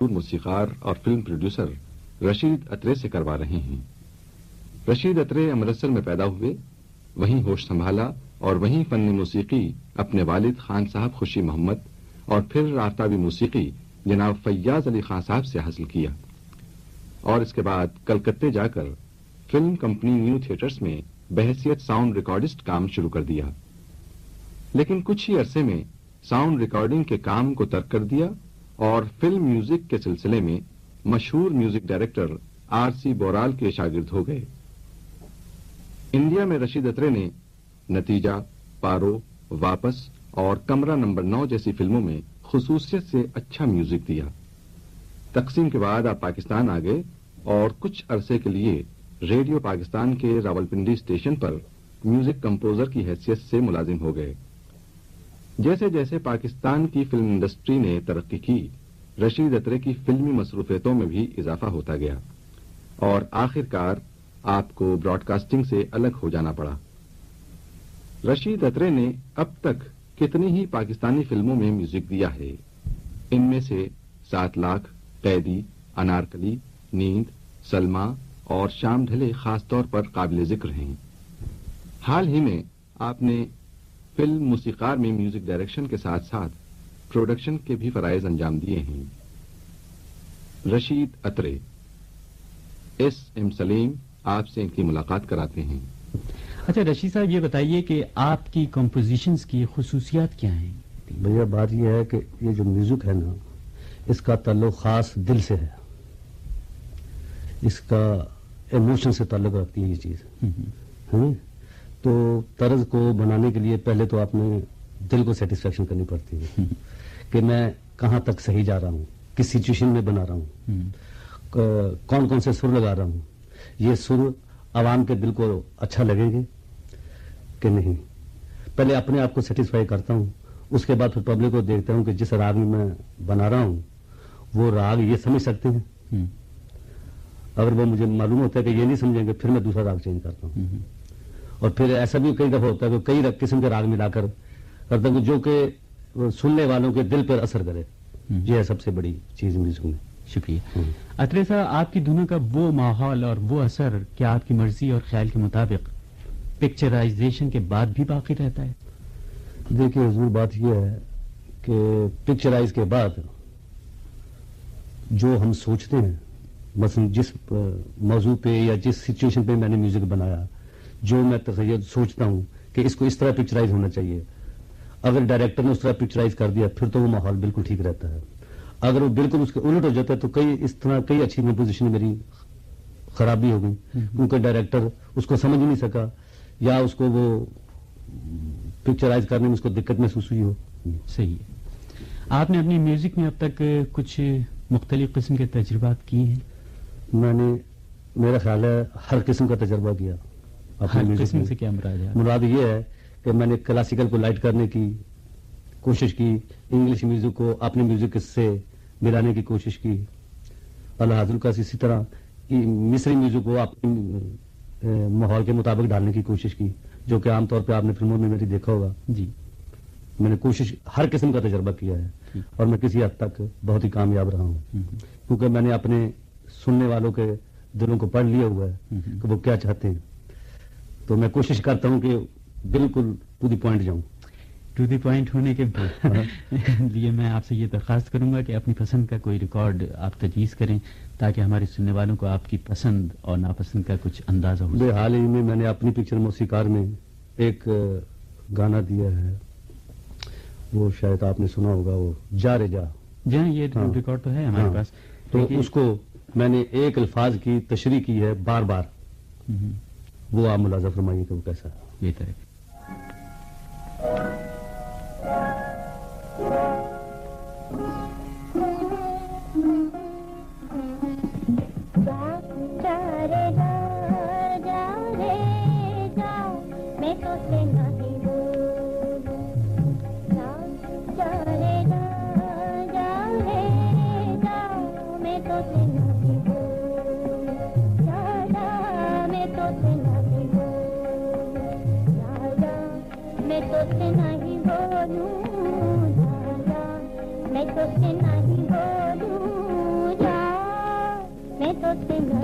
موسیقار اور film producer Rashid اترے سے کروا رہے ہیں۔ رشید اترے امرتسر میں پیدا ہوئے، وہیں ہوش سنبھالا اور وہیں فن موسیقی اپنے والد خان صاحب خوشی محمد اور پھر رافتابی موسیقی جناب فیاض علی خان صاحب سے حاصل کیا۔ اور اس کے بعد کلکتے جا کر فلم کمپنی نیو تھیٹرز میں بحثیت ساؤنڈ ریکارڈسٹ کام شروع کر دیا۔ لیکن کچھ ہی عرصے میں ساؤنڈ ریکارڈنگ کے کام کو ترک کر دیا اور فلم میوزک کے سلسلے میں مشہور music director R C Boral کے شاگرد ہو گئے۔ انڈیا میں رشید اترے نے نتیجہ، پارو، واپس اور کمرہ نمبر نو جیسی فلموں میں خصوصیت سے اچھا میوزک دیا۔ تقسیم کے بعد آپ پاکستان آ گئے اور کچھ عرصے کے لیے ریڈیو پاکستان کے راولپنڈی اسٹیشن پر میوزک کمپوزر کی حیثیت سے ملازم ہو گئے۔ جیسے جیسے پاکستان کی فلم انڈسٹری نے ترقی کی، رشید اترے کی فلمی مصروفیتوں میں بھی اضافہ ہوتا گیا۔ اور آخر کار آپ کو براڈ کاسٹنگ سے الگ ہو جانا پڑا۔ رشید اترے نے اب تک کتنی ہی پاکستانی فلموں میں میوزک دیا ہے۔ ان میں سے سات لاکھ قیدی، انارکلی، نیند سلما اور شام ڈھلے خاص طور پر قابل ذکر ہیں۔ حال ہی میں آپ نے فلم موسیقار میں میوزک ڈائریکشن کے ساتھ ساتھ پروڈکشن کے بھی فرائض انجام دیے ہیں۔ رشید اترے ایس ایم سلیم آپ سے ان کی ملاقات کراتے ہیں۔ اچھا رشید صاحب یہ بتائیے کہ آپ کی کمپوزیشنز کی خصوصیات کیا ہیں؟ بھیا بات یہ ہے کہ یہ جو میوزک ہے نا اس کا تعلق خاص دل سے ہے۔ اس کا ایموشن سے تعلق رکھتی ہے یہ چیز۔ تو طرز کو بنانے کے لیے پہلے تو آپ نے دل کو سیٹسفیکشن کرنی پڑتی ہے کہ میں کہاں تک صحیح جا رہا ہوں کس سچویشن میں بنا رہا ہوں کون کون سے سر لگا رہا ہوں یہ سر عوام کے دل کو اچھا لگے گے کہ نہیں؟ پہلے اپنے آپ کو سیٹسفائی کرتا ہوں اس کے بعد پھر پبلک کو دیکھتا ہوں کہ جس راگ میں میں بنا رہا ہوں وہ راگ یہ سمجھ سکتے ہیں؟ اگر وہ مجھے معلوم ہوتا ہے کہ یہ نہیں سمجھیں گے پھر میں دوسرا راگ چینج کرتا ہوں۔ اور پھر ایسا بھی کئی دفعہ ہوتا ہے کہ کئی قسم کے راگ ملا کر کرتا ہوں جو کہ سننے والوں کے دل پر اثر کرے۔ یہ ہے سب سے بڑی چیز میوزک میں شکریہ۔ اترے صاحب آپ کی دونوں کا وہ ماحول اور وہ اثر کیا آپ کی مرضی اور خیال کے مطابق پکچرائزیشن کے بعد بھی باقی رہتا ہے؟ دیکھیے حضور بات یہ ہے کہ پکچرائز کے بعد جو ہم سوچتے ہیں مثلا جس موضوع پہ یا جس سچویشن پہ میں نے میوزک بنایا جو میں تخیل سوچتا ہوں کہ اس کو اس طرح پکچرائز ہونا چاہیے۔ اگر ڈائریکٹر نے اس طرح پکچرائز کر دیا پھر تو وہ ماحول بالکل ٹھیک رہتا ہے۔ اگر وہ بالکل اس کے الٹ ہو جاتا ہے تو کئی اس طرح کئی اچھی کمپوزیشن میری خرابی ہو گئی۔ کیونکہ ڈائریکٹر اس کو سمجھ نہیں سکا یا اس کو وہ پکچرائز کرنے میں اس کو دقت محسوس ہوئی ہو۔ صحیح ہے۔ آپ نے اپنی میوزک میں اب تک کچھ مختلف قسم کے تجربات کیے ہیں؟ میں نے میرا خیال ہے ہر قسم کا تجربہ کیا۔ سے کیا مراد ہے؟ مراد یہ ہے کہ میں نے کلاسیکل کو لائٹ کرنے کی کوشش کی انگلش میوزک کو اپنے میوزک سے ملانے کی کوشش کی۔ اللہ حضر کا اسی طرح مصری میوزک کو اپنے ماحول کے مطابق ڈالنے کی کوشش کی جو کہ عام طور پہ آپ نے فلموں میں میری دیکھا ہوگا۔ جی۔ میں نے کوشش ہر قسم کا تجربہ کیا ہے اور میں کسی حد تک بہت ہی کامیاب رہا ہوں۔ کیونکہ میں نے اپنے سننے والوں کے دلوں کو پڑھ لیا ہوا ہے کہ وہ کیا چاہتے ہیں۔ تو میں کوشش کرتا ہوں کہ بالکل ٹو دی پوائنٹ جاؤں۔ ٹو دی پوائنٹ ہونے کے لیے میں آپ سے یہ درخواست کروں گا کہ اپنی پسند کا کوئی ریکارڈ آپ تجویز کریں تاکہ ہمارے سننے والوں کو آپ کی پسند اور ناپسند کا کچھ اندازہ ہو حال ہی میں میں نے اپنی پکچر موسیقار میں ایک گانا دیا ہے۔ وہ شاید آپ نے سنا ہوگا وہ جا رے جا۔ جی ہاں۔ یہ ریکارڈ تو ہے ہمارے پاس۔ تو اس کو میں نے ایک الفاظ کی تشریح کی ہے بار بار۔ وہ آپ ملازہ فرمائیے کہ وہ کیسا بہتر ہے تھینک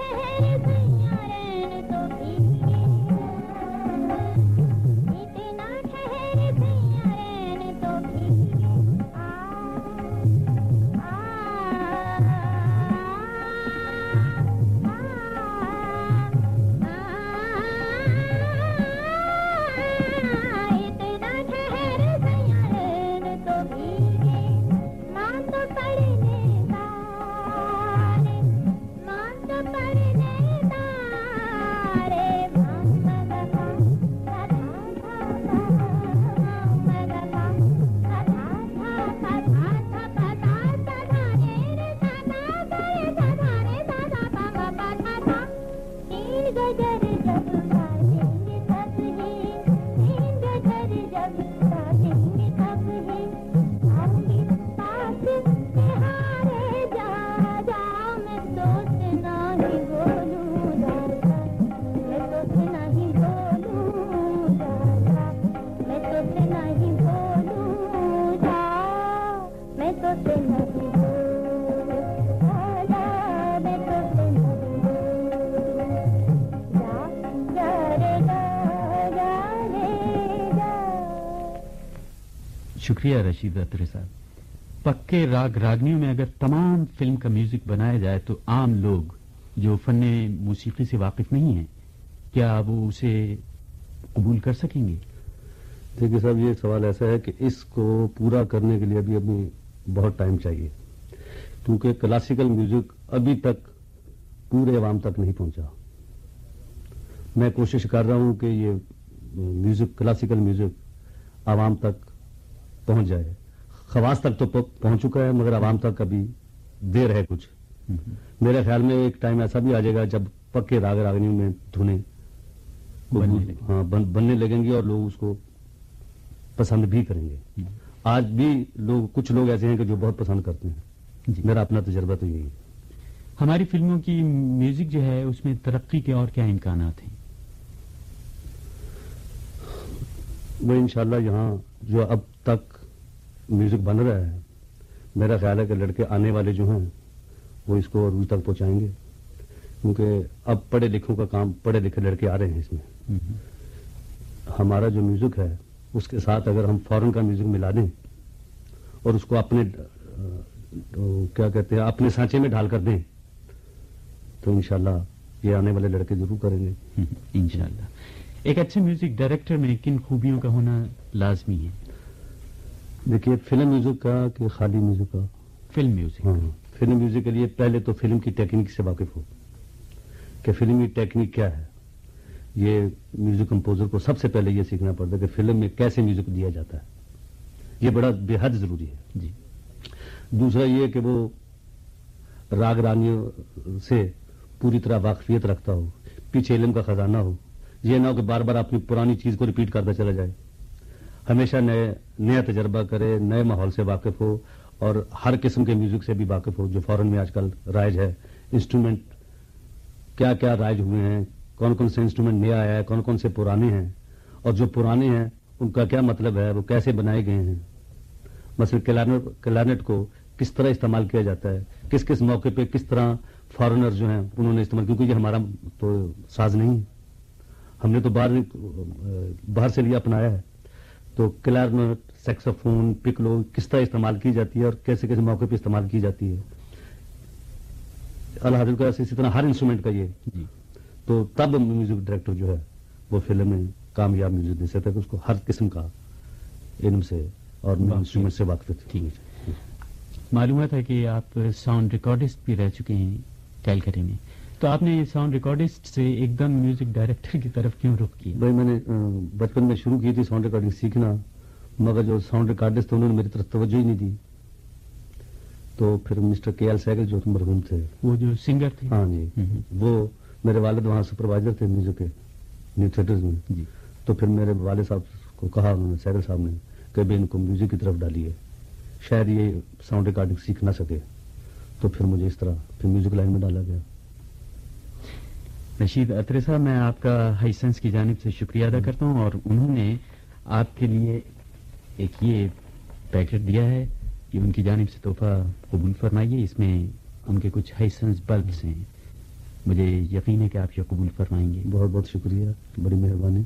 ہے شکریہ رشید اترے صاحب۔ پکے راگ راگنیوں میں اگر تمام فلم کا میوزک بنایا جائے تو عام لوگ جو فن موسیقی سے واقف نہیں ہیں، کیا وہ اسے قبول کر سکیں گے؟ دیکھیے صاحب، یہ سوال ایسا ہے کہ اس کو پورا کرنے کے لیے ابھی ابھی بہت ٹائم چاہیے، کیونکہ کلاسیکل میوزک ابھی تک پورے عوام تک نہیں پہنچا۔ میں کوشش کر رہا ہوں کہ یہ میوزک، کلاسیکل میوزک عوام تک پہنچ جائے۔ خواص تک تو پہنچ چکا ہے مگر عوام تک ابھی دیر ہے کچھ۔ میرے خیال میں ایک ٹائم ایسا بھی آ جائے گا جب پکے راگ راگنیوں میں دھنے ہاں بننے لگیں گی اور لوگ اس کو پسند بھی کریں گے۔ آج بھی لوگ کچھ لوگ ایسے ہیں کہ جو بہت پسند کرتے ہیں۔ جی۔ میرا اپنا تجربہ تو یہی ہے۔ ہماری فلموں کی میوزک جو ہے اس میں ترقی کے اور کیا امکانات ہیں؟ وہ انشاءاللہ یہاں جو اب تک میوزک بن رہا ہے۔ میرا خیال ہے کہ لڑکے آنے والے جو ہیں، وہ اس کو روز تک پہنچائیں گے۔ کیونکہ اب پڑھے لکھوں کا کام پڑھے لکھے لڑکے آ رہے ہیں اس میں۔ ہمارا جو میوزک ہے، اس کے ساتھ اگر ہم فورن کا میوزک ملا دیں اور اس کو اپنے کیا کہتے ہیں، اپنے سانچے میں ڈھال کر دیں، تو انشاءاللہ یہ آنے والے لڑکے ضرور کریں گے۔ انشاءاللہ۔ ایک اچھے میوزک ڈائریکٹر میں کن خوبیوں کا ہونا لازمی ہے؟ دیکھیے فلم میوزک کا کہ خالی میوزک کا؟ فلم میوزک ہاں فلم میوزک کے لیے پہلے تو فلم کی ٹیکنیک سے واقف ہو۔ کہ فلم کی ٹیکنیک کیا ہے؟ یہ میوزک کمپوزر کو سب سے پہلے یہ سیکھنا پڑتا ہے کہ فلم میں کیسے میوزک دیا جاتا ہے۔ یہ بڑا بے حد ضروری ہے۔ جی۔ دوسرا یہ کہ وہ راگ رانیوں سے پوری طرح واقفیت رکھتا ہو پیچھے علم کا خزانہ ہو۔ یہ نہ ہو کہ بار بار اپنی پرانی چیز کو ریپیٹ کرتا چلا جائے۔ ہمیشہ نئے نیا تجربہ کرے، نئے ماحول سے واقف ہو اور ہر قسم کے میوزک سے بھی واقف ہو، جو فورن میں آج کل رائج ہے۔ انسٹرومنٹ کیا کیا رائج ہوئے ہیں؟ کون کون سے انسٹرومنٹ نیا آیا ہے؟ کون کون سے پرانے ہیں؟ اور جو پرانے ہیں، ان کا کیا مطلب ہے؟ وہ کیسے بنائے گئے ہیں؟ مثلا کلارنٹ کو کس طرح استعمال کیا جاتا ہے؟ کس کس موقع پہ کس طرح فارنر جو ہیں انہوں نے استعمال کیونکہ یہ ہمارا تو ساز نہیں ہے۔ ہم نے تو باہر باہر سے لیا اپنایا ہے۔ تو کلارنٹ سیکسوفون پکلو کس طرح استعمال کی جاتی ہے اور کیسے کیسے موقع پہ استعمال کی جاتی ہے؟ اللہ حضرت کا اسی طرح ہر انسٹرومنٹ کا یہ۔ جی۔ تو تب میوزک ڈائریکٹر جو ہے وہ فلم میں کامیاب میوزک دے سکتا ہے اس کو ہر قسم کا علم سے اور انسٹرومنٹ سے واقف معلومات ہے۔ کہ آپ ساؤنڈ ریکارڈسٹ بھی رہ چکے ہیں کیلکٹے میں۔ تو آپ نے ساؤنڈ ریکارڈسٹ سے ایک دم میوزک ڈائریکٹر کی طرف کیوں رخ کیا؟ بھائی میں نے بچپن میں شروع کی تھی ساؤنڈ ریکارڈنگ سیکھنا مگر جو ساؤنڈ ریکارڈسٹ تھے انہوں نے میری طرف توجہ ہی نہیں دی۔ تو پھر مسٹر کے ایل سیگل جو مرحوم تھے وہ جو سنگر تھے؟ ہاں جی وہ میرے والد وہاں سپروائزر تھے میوزک کے نیو تھیٹرز میں۔ جی۔ تو پھر میرے والد صاحب کو کہا انہوں نے سیگل صاحب نے کہ بھی ان کو میوزک کی طرف ڈالیے شاید یہ ساؤنڈ ریکارڈنگ سیکھ نہ سکے۔ تو پھر مجھے اس طرح پھر میوزک لائن میں ڈالا گیا۔ رشید اطرے صاحب، میں آپ کا ہائی سینس کی جانب سے شکریہ ادا کرتا ہوں اور انہوں نے آپ کے لیے ایک یہ پیکٹ دیا ہے کہ ان کی جانب سے تحفہ قبول فرمائیے۔ اس میں ان کے کچھ ہائی سینس بلبس ہیں۔ مجھے یقین ہے کہ آپ یہ قبول فرمائیں گے۔ بہت بہت شکریہ، بڑی مہربانی۔